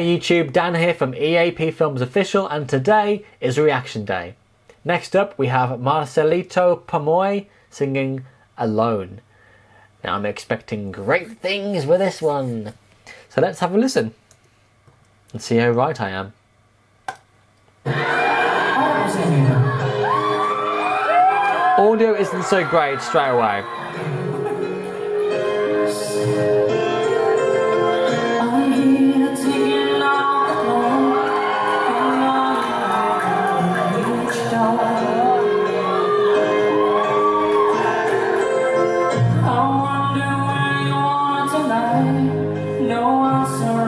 Hey YouTube, Dan here from EAP Films Official, and today is Reaction Day. Next up, we have Marcelito Pomoy singing Alone. Now, I'm expecting great things with this one. So let's have a listen and see how right I am. Audio isn't so great straight away. Sabay-sabay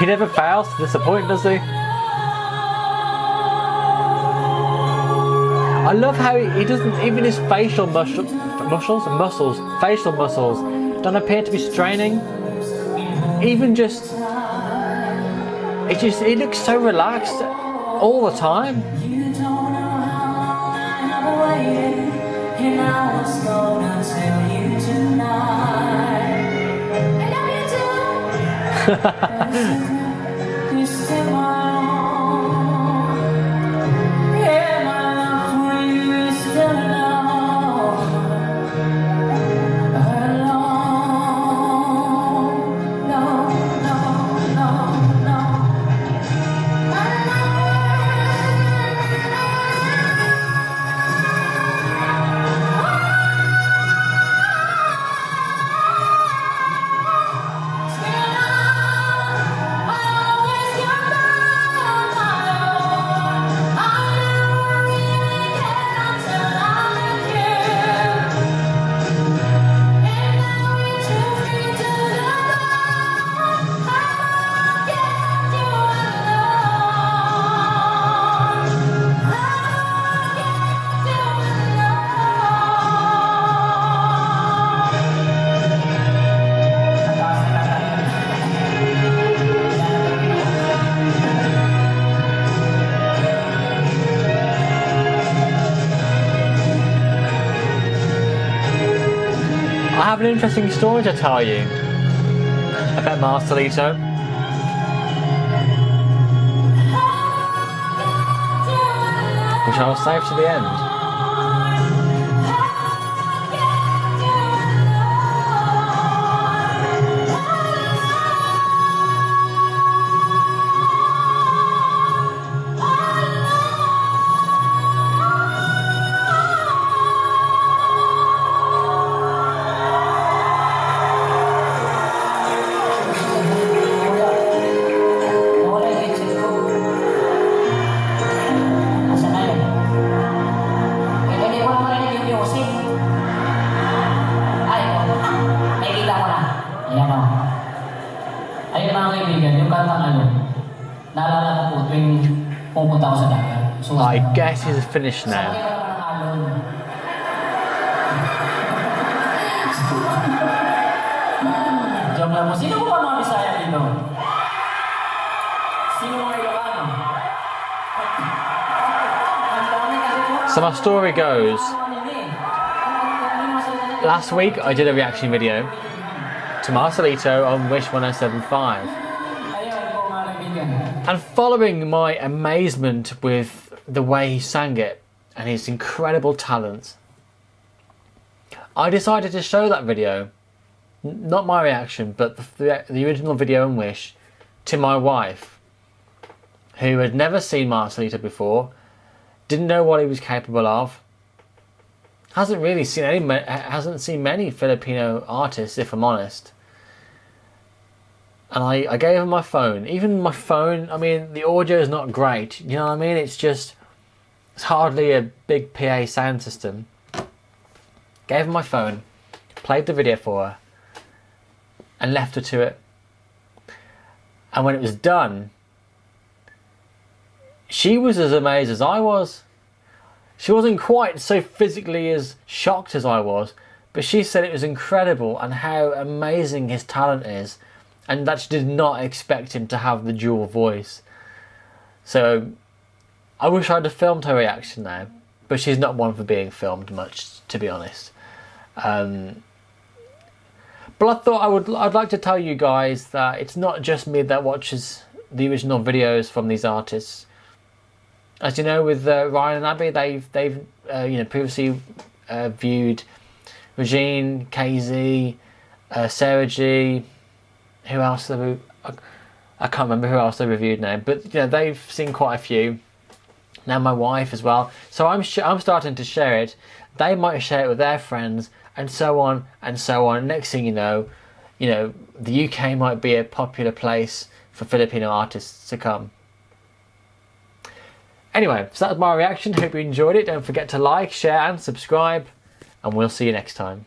He never fails to disappoint, does he? I love how he, he doesn't even his facial muscle, muscles, muscles, facial muscles don't appear to be straining. Even just, it just he looks so relaxed all the time. You にしてもあ have an interesting story to tell you about Marcelito. Which I'll save to the end. Ano, naalala ko po tuwing pupunta ako sa dagat. So, I guess he's finished now. ko naman ng alon. Joke lang po. Sino po ba mga Bisaya dito? Sino mga Ilocano? Ang dami kasi po. So my story goes. Ano yun? Ano yung masasabi? Last week I did a reaction video to Marcelito on Wish 1075. And following my amazement with the way he sang it and his incredible talents, I decided to show that video, not my reaction, but the, the original video and Wish, to my wife, who had never seen Marcelito before, didn't know what he was capable of, hasn't really seen any, hasn't seen many Filipino artists, if I'm honest. And I, I gave her my phone. Even my phone, I mean, the audio is not great. You know what I mean? It's just, it's hardly a big PA sound system. Gave her my phone, played the video for her, and left her to it. And when it was done, she was as amazed as I was. She wasn't quite so physically as shocked as I was, but she said it was incredible and how amazing his talent is, and that she did not expect him to have the dual voice. So I wish I'd have filmed her reaction now, but she's not one for being filmed much, to be honest. Um, but I thought I would I'd like to tell you guys that it's not just me that watches the original videos from these artists. As you know, with uh, Ryan and Abby, they've they've uh, you know previously uh, viewed Regine, KZ, uh, Sarah G. Who else? Have we, I, I can't remember who else they reviewed now, but you know they've seen quite a few. Now my wife as well. So I'm sh- I'm starting to share it. They might share it with their friends, and so on and so on. Next thing you know, you know the UK might be a popular place for Filipino artists to come. Anyway, so that was my reaction. Hope you enjoyed it. Don't forget to like, share, and subscribe, and we'll see you next time.